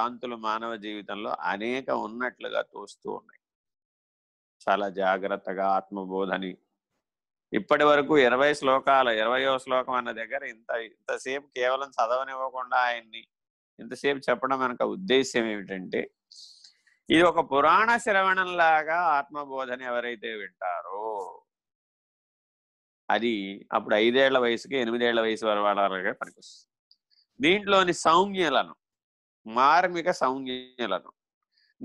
భ్రాంతులు మానవ జీవితంలో అనేక ఉన్నట్లుగా తోస్తూ ఉన్నాయి. చాలా జాగ్రత్తగా ఆత్మబోధని. ఇప్పటి వరకు ఇరవై శ్లోకాలు ఇరవయో శ్లోకం అన్న దగ్గర ఇంత ఇంతసేపు కేవలం చదవనివ్వకుండా ఆయన్ని ఇంతసేపు చెప్పడం మనకు ఉద్దేశ్యం ఏమిటంటే ఇది ఒక పురాణ శ్రవణంలాగా ఆత్మబోధన ఎవరైతే వింటారో అది అప్పుడు ఐదేళ్ళ వయసుకి ఎనిమిదేళ్ళ వయసు వాళ్ళగా పనికొస్తుంది. దీంట్లోని సౌమ్యలను మార్మిక సంజ్ఞలను.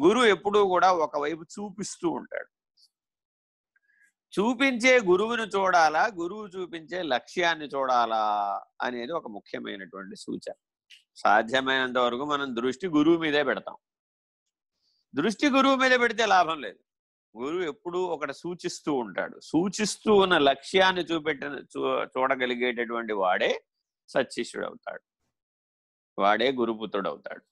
గురువు ఎప్పుడూ కూడా ఒకవైపు చూపిస్తూ ఉంటాడు. చూపించే గురువును చూడాలా? గురువు చూపించే లక్ష్యాన్ని చూడాలా? అనేది ఒక ముఖ్యమైనటువంటి సూచన. సాధ్యమైనంత వరకు మనం దృష్టి గురువు మీదే పెడతాం. దృష్టి గురువు మీద పెడితే లాభం లేదు. గురువు ఎప్పుడూ ఒకటి సూచిస్తూ ఉంటాడు. సూచిస్తూ ఉన్న లక్ష్యాన్ని చూపెట్టిన చూడగలిగేటటువంటి వాడే సత్శిష్యుడు అవుతాడు. వాడే గురుపుత్రుడు అవుతాడు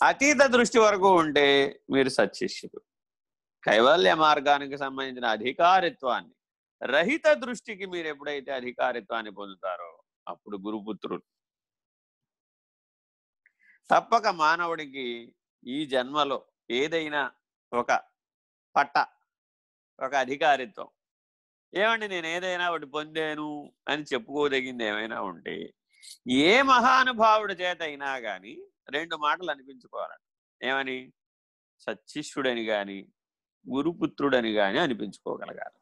అతీత దృష్టి వరకు ఉంటే మీరు సత్శిష్యుడు కైవల్య మార్గానికి సంబంధించిన అధికారిత్వాన్ని రహిత దృష్టికి మీరు ఎప్పుడైతే అధికారిత్వాన్ని పొందుతారో అప్పుడు గురుపుత్రుడు. తప్పక మానవుడికి ఈ జన్మలో ఏదైనా ఒక పట్ట ఒక అధికారిత్వం. ఏమండి నేను ఏదైనా ఒకటి పొందాను అని చెప్పుకోదగింది ఏమైనా ఉంటే ఏ మహానుభావుడి చేత అయినా కానీ రెండు మాటలు అనిపించుకోవాలంట ఏమని? సత్శిష్యుడని కానీ గురుపుత్రుడని కానీ అనిపించుకోగలగాలి.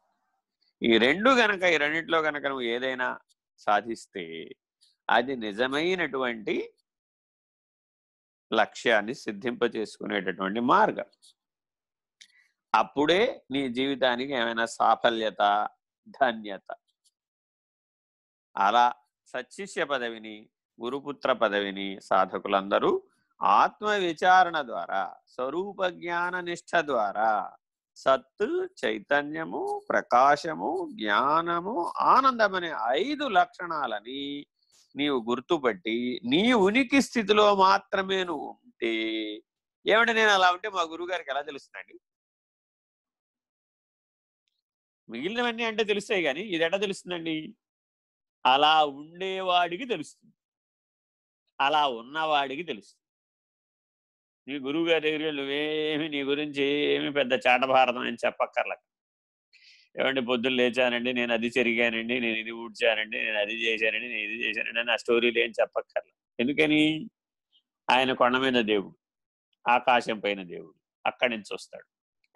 ఈ రెండు గనక ఈ రెండిట్లో గనక నువ్వు ఏదైనా సాధిస్తే అది నిజమైనటువంటి లక్ష్యాన్ని సిద్ధింపచేసుకునేటటువంటి మార్గం. అప్పుడే నీ జీవితానికి ఏమైనా సాఫల్యత ధన్యత అలా సత్శిష్య పదవిని గురుపుత్ర పదవిని సాధకులందరూ ఆత్మ విచారణ ద్వారా స్వరూప జ్ఞాన నిష్ఠ ద్వారా సత్తు చైతన్యము ప్రకాశము జ్ఞానము ఆనందమనే ఐదు లక్షణాలని నీవు గుర్తుపట్టి నీ ఉనికి స్థితిలో మాత్రమే నువ్వు ఉంటే ఏమంటే నేను అలా ఉంటే మా గురువు గారికి ఎలా తెలుస్తుందండి? మిగిలినవన్నీ అంటే తెలుస్తాయి కానీ ఇది ఎట్లా తెలుస్తుందండి? అలా ఉండేవాడికి తెలుస్తుంది. అలా ఉన్నవాడికి తెలుస్తుంది. నీ గురువు గారి దగ్గర నువ్వేమి నీ గురించి ఏమి పెద్ద చాటభారతం అని చెప్పక్కర్లే. ఏమంటే పొద్దున్న లేచానండి నేను అది చెరిగానండి నేను ఇది ఊడ్చానండి నేను అది చేశానండి నేను ఇది చేశానండి అని ఆ స్టోరీలు ఏం చెప్పక్కర్లే. ఎందుకని? ఆయన కొండ మీద దేవుడు ఆకాశం పైన దేవుడు అక్కడి నుంచి వస్తాడు.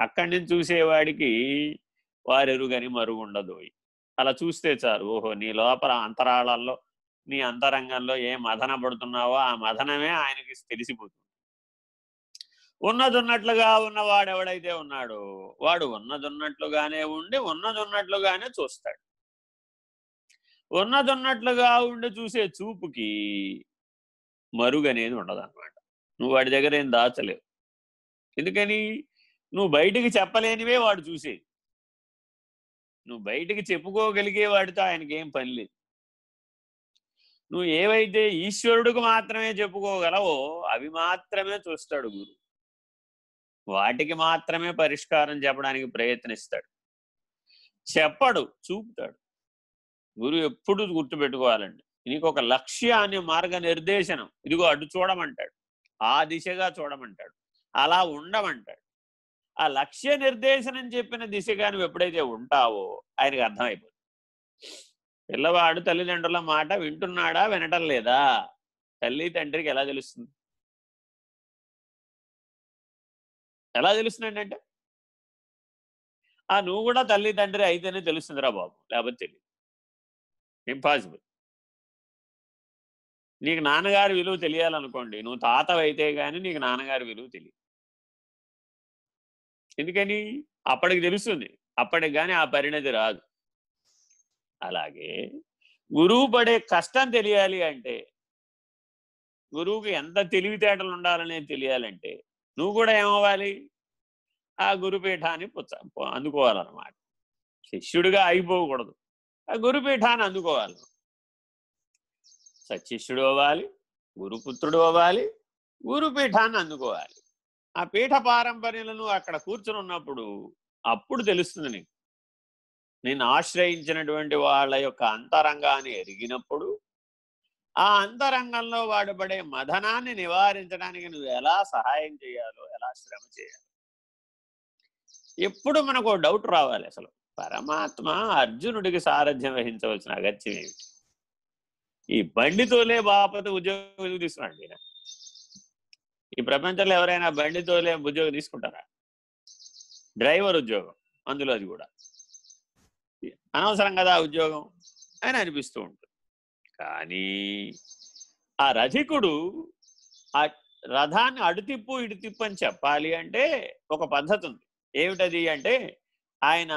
అక్కడి నుంచి చూసేవాడికి వారెరుగని మరుగు ఉండదు. అలా చూస్తే చాలు. ఓహో! నీ లోపల అంతరాళాల్లో నీ అంతరంగంలో ఏ మదన పడుతున్నావో ఆ మదనమే ఆయనకి తెలిసిపోతుంది. ఉన్నదున్నట్లుగా ఉన్నవాడు ఎవడైతే ఉన్నాడో వాడు ఉన్నదున్నట్లుగానే ఉండి ఉన్నదున్నట్లుగానే చూస్తాడు. ఉన్నదున్నట్లుగా ఉండి చూసే చూపుకి మరుగు అనేది ఉండదు అనమాట నువ్వు వాడి దగ్గర ఏం దాచలేవు. ఎందుకని? నువ్వు బయటికి చెప్పలేనివే వాడు చూసేది. నువ్వు బయటికి చెప్పుకోగలిగే వాడితో ఆయనకి ఏం పని లేదు. నువ్వు ఏవైతే ఈశ్వరుడికి మాత్రమే చెప్పుకోగలవో అవి మాత్రమే చూస్తాడు గురు. వాటికి మాత్రమే పరిష్కారం చెప్పడానికి ప్రయత్నిస్తాడు. చెప్పడు చూపుతాడు. గురువు ఎప్పుడు గుర్తుపెట్టుకోవాలండి. నీకు ఒక లక్ష్యాన్ని మార్గ నిర్దేశనం ఇదిగో అటు చూడమంటాడు. ఆ దిశగా చూడమంటాడు. అలా ఉండమంటాడు. ఆ లక్ష్య నిర్దేశనం చెప్పిన దిశగా నువ్వు ఎప్పుడైతే ఉంటావో ఆయనకు అర్థమైపోతుంది. పిల్లవాడు తల్లిదండ్రుల మాట వింటున్నాడా వినటం లేదా? తల్లి తండ్రికి ఎలా తెలుస్తుంది? ఎలా తెలుస్తుందండి అంటే? ఆ నువ్వు కూడా తల్లి తండ్రి అయితేనే తెలుస్తుందిరా బాబు లేకపోతే తెలియదు ఇంపాసిబుల్. నీకు నాన్నగారి విలువ తెలియాలనుకోండి నువ్వు తాతవైతే కానీ నీకు నాన్నగారి విలువ తెలియదు. ఎందుకని? అప్పటికి తెలుస్తుంది. అప్పటికి కానీ ఆ పరిణతి రాదు. అలాగే గురువు పడే కష్టం తెలియాలి అంటే గురువుకి ఎంత తెలివితేటలు ఉండాలనేది తెలియాలంటే నువ్వు కూడా ఏమవ్వాలి? ఆ గురుపీఠాన్ని పుచ్చ అందుకోవాలన్నమాట. శిష్యుడిగా అయిపోకూడదు. ఆ గురుపీఠాన్ని అందుకోవాలి సశిష్యుడు అవ్వాలి గురుపుత్రుడు అవ్వాలి గురుపీఠాన్ని అందుకోవాలి. ఆ పీఠ పారంపర్యలను అక్కడ కూర్చుని ఉన్నప్పుడు అప్పుడు తెలుస్తుంది నీకు. నేను ఆశ్రయించినటువంటి వాళ్ళ యొక్క అంతరంగాన్ని ఎరిగినప్పుడు ఆ అంతరంగంలో వాడు పడే మదనాన్ని నివారించడానికి నువ్వు ఎలా సహాయం చేయాలో ఎలా శ్రమ చేయాలో. ఎప్పుడు మనకు డౌట్ రావాలి అసలు. పరమాత్మ అర్జునుడికి సారథ్యం వహించవలసిన అగత్యం ఏమిటి? ఈ బండితోలే బాపత ఉద్యోగం తీసుకున్నాడు ఈ ప్రపంచంలో ఎవరైనా బండి తోలే ఉద్యోగం తీసుకుంటారా? డ్రైవర్ ఉద్యోగం అందులో అది కూడా. అనవసరం కదా ఉద్యోగం అని అనిపిస్తూ ఉంటుంది. కానీ ఆ రథికుడు ఆ రథాన్ని అడుతిప్పు ఇడుతిప్పు అని చెప్పాలి అంటే ఒక పద్ధతి ఉంది. ఏమిటది అంటే ఆయన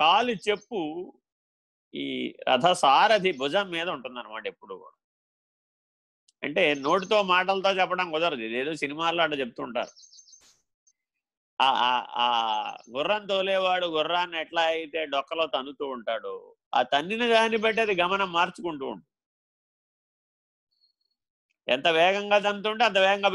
కాలు చెప్పు ఈ రథసారథి భుజం మీద ఉంటుందన్నమాట ఎప్పుడు కూడా. అంటే నోటితో మాటలతో చెప్పడం కుదరదు. ఇదేదో సినిమాల్లో అంటే చెప్తుంటారు. ఆ గుర్రం తోలేవాడు గుర్రాన్ని ఎట్లా అయితే డొక్కలో తన్నుతూ ఉంటాడు ఆ తన్నిన దాన్ని బట్టి అది గమనం మార్చుకుంటూ ఉంటుంది. ఎంత వేగంగా తంతుంటే అంత వేగంగా